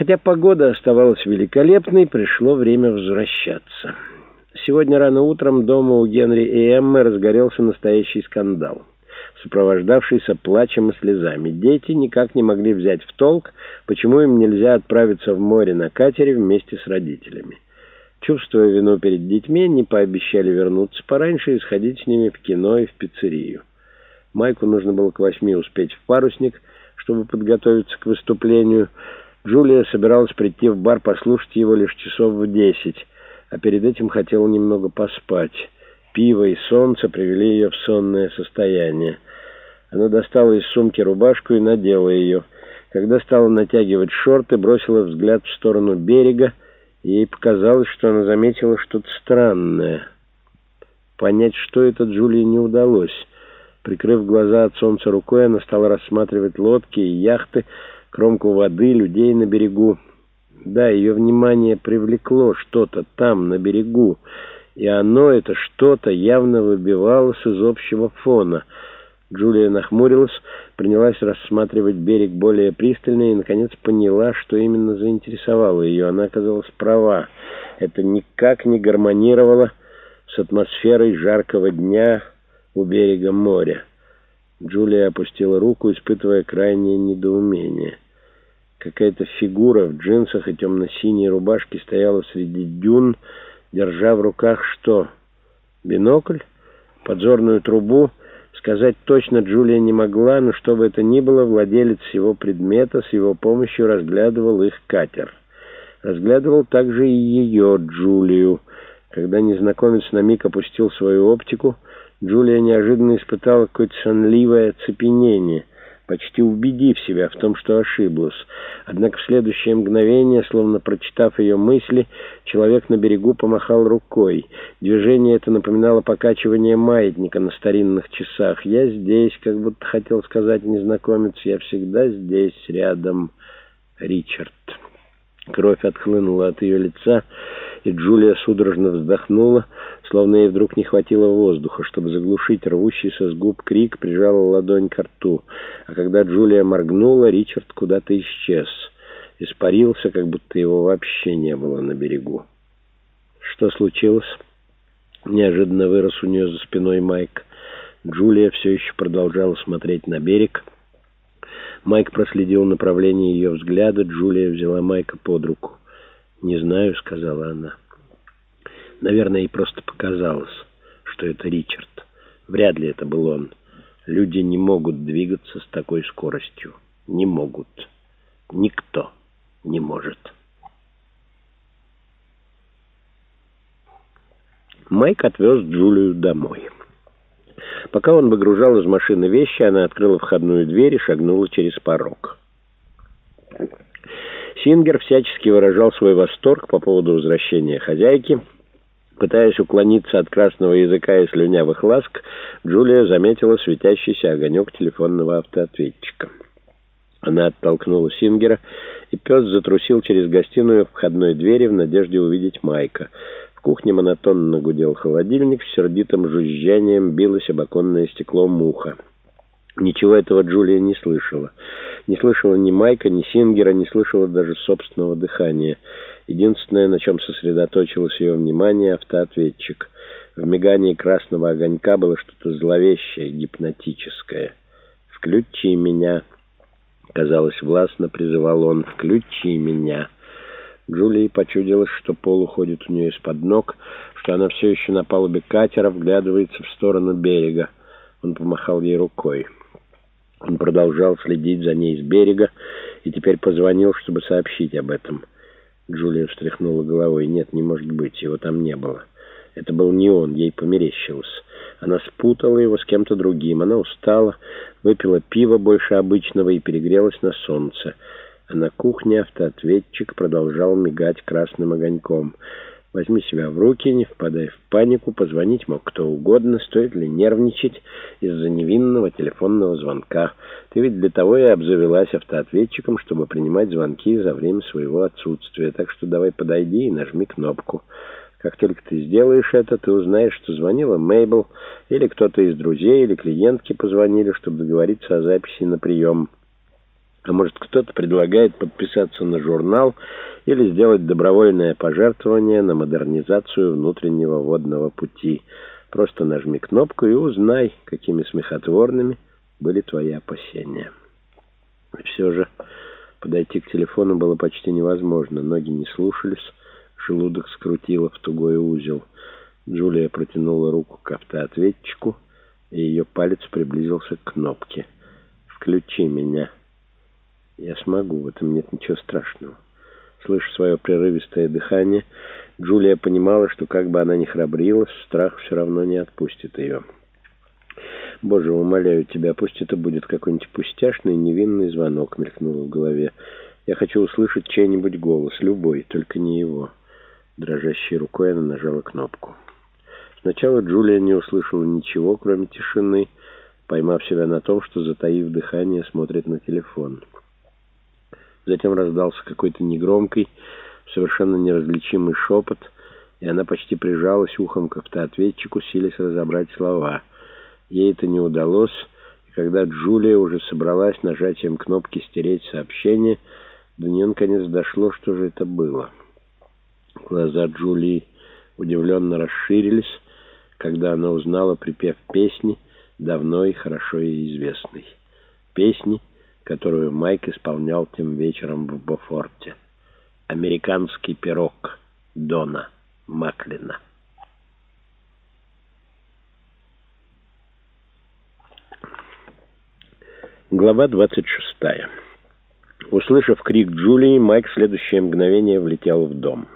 Хотя погода оставалась великолепной, пришло время возвращаться. Сегодня рано утром дома у Генри и Эммы разгорелся настоящий скандал, сопровождавшийся плачем и слезами. Дети никак не могли взять в толк, почему им нельзя отправиться в море на катере вместе с родителями. Чувствуя вину перед детьми, они пообещали вернуться пораньше и сходить с ними в кино и в пиццерию. Майку нужно было к восьми успеть в парусник, чтобы подготовиться к выступлению. Джулия собиралась прийти в бар послушать его лишь часов в десять, а перед этим хотела немного поспать. Пиво и солнце привели ее в сонное состояние. Она достала из сумки рубашку и надела ее. Когда стала натягивать шорты, бросила взгляд в сторону берега, и ей показалось, что она заметила что-то странное. Понять, что это, Джулии не удалось. Прикрыв глаза от солнца рукой, она стала рассматривать лодки и яхты, кромку воды, людей на берегу. Да, ее внимание привлекло что-то там, на берегу, и оно, это что-то, явно выбивалось из общего фона. Джулия нахмурилась, принялась рассматривать берег более пристально и, наконец, поняла, что именно заинтересовало ее. Она оказалась права. Это никак не гармонировало с атмосферой жаркого дня, у берега моря. Джулия опустила руку, испытывая крайнее недоумение. Какая-то фигура в джинсах и темно-синей рубашке стояла среди дюн, держа в руках что? Бинокль? Подзорную трубу? Сказать точно Джулия не могла, но что бы это ни было, владелец его предмета с его помощью разглядывал их катер. Разглядывал также и ее, Джулию. Когда незнакомец на миг опустил свою оптику, Джулия неожиданно испытала какое-то сонливое оцепенение, почти убедив себя в том, что ошиблась. Однако в следующее мгновение, словно прочитав ее мысли, человек на берегу помахал рукой. Движение это напоминало покачивание маятника на старинных часах. «Я здесь», как будто хотел сказать незнакомец, «я всегда здесь, рядом, Ричард». Кровь отхлынула от ее лица, и Джулия судорожно вздохнула, словно ей вдруг не хватило воздуха. Чтобы заглушить рвущийся с губ крик, прижала ладонь к рту. А когда Джулия моргнула, Ричард куда-то исчез. Испарился, как будто его вообще не было на берегу. Что случилось? Неожиданно вырос у нее за спиной Майк. Джулия все еще продолжала смотреть на берег. Майк проследил направление ее взгляда. Джулия взяла Майка под руку. «Не знаю», — сказала она. Наверное, ей просто показалось, что это Ричард. Вряд ли это был он. Люди не могут двигаться с такой скоростью. Не могут. Никто не может. Майк отвез Джулию домой. Пока он выгружал из машины вещи, она открыла входную дверь и шагнула через порог. Сингер всячески выражал свой восторг по поводу возвращения хозяйки. Пытаясь уклониться от красного языка и слюнявых ласк, Джулия заметила светящийся огонек телефонного автоответчика. Она оттолкнула Сингера, и пес затрусил через гостиную входной двери в надежде увидеть Майка. В кухне монотонно гудел холодильник, с сердитым жужжанием билось об оконное стекло муха. Ничего этого Джулия не слышала. Не слышала ни Майка, ни Сингера, не слышала даже собственного дыхания. Единственное, на чем сосредоточилось ее внимание, автоответчик. В мигании красного огонька было что-то зловещее, гипнотическое. «Включи меня!» Казалось, властно призывал он. «Включи меня!» Джулии почудилось, что пол уходит у нее из-под ног, что она все еще на палубе катера вглядывается в сторону берега. Он помахал ей рукой. Он продолжал следить за ней с берега и теперь позвонил, чтобы сообщить об этом. Джулия встряхнула головой. Нет, не может быть, его там не было. Это был не он, ей померещилось. Она спутала его с кем-то другим. Она устала, выпила пиво больше обычного и перегрелась на солнце. А на кухне автоответчик продолжал мигать красным огоньком. Возьми себя в руки, не впадай в панику, позвонить мог кто угодно, стоит ли нервничать из-за невинного телефонного звонка. Ты ведь для того и обзавелась автоответчиком, чтобы принимать звонки за время своего отсутствия. Так что давай подойди и нажми кнопку. Как только ты сделаешь это, ты узнаешь, что звонила Мейбл, или кто-то из друзей, или клиентки позвонили, чтобы договориться о записи на прием. А может, кто-то предлагает подписаться на журнал или сделать добровольное пожертвование на модернизацию внутреннего водного пути. Просто нажми кнопку и узнай, какими смехотворными были твои опасения. И все же подойти к телефону было почти невозможно. Ноги не слушались, желудок скрутило в тугой узел. Джулия протянула руку к автоответчику, и ее палец приблизился к кнопке. «Включи меня». Я смогу, в этом нет ничего страшного. Слыша свое прерывистое дыхание, Джулия понимала, что как бы она ни храбрилась, страх все равно не отпустит ее. «Боже, умоляю тебя, пусть это будет какой-нибудь пустяшный, невинный звонок», — мелькнул в голове. «Я хочу услышать чей-нибудь голос, любой, только не его». Дрожащей рукой она нажала кнопку. Сначала Джулия не услышала ничего, кроме тишины, поймав себя на том, что, затаив дыхание, смотрит на телефон. Затем раздался какой-то негромкий, совершенно неразличимый шепот, и она почти прижалась ухом к автоответчику, силясь разобрать слова. Ей это не удалось, и когда Джулия уже собралась нажатием кнопки «Стереть сообщение», до нее наконец дошло, что же это было. Глаза Джулии удивленно расширились, когда она узнала припев песни, давно и хорошо ей известной. Песни — которую Майк исполнял тем вечером в Бофорте. «Американский пирог» Дона Маклина. Глава 26. Услышав крик Джулии, Майк в следующее мгновение влетел в дом.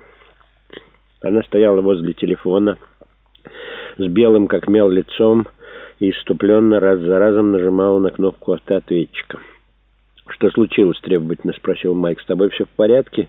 Она стояла возле телефона с белым как мел лицом и иступленно раз за разом нажимала на кнопку автоответчика. «Что случилось?» — требовательно спросил Майк. «С тобой все в порядке?»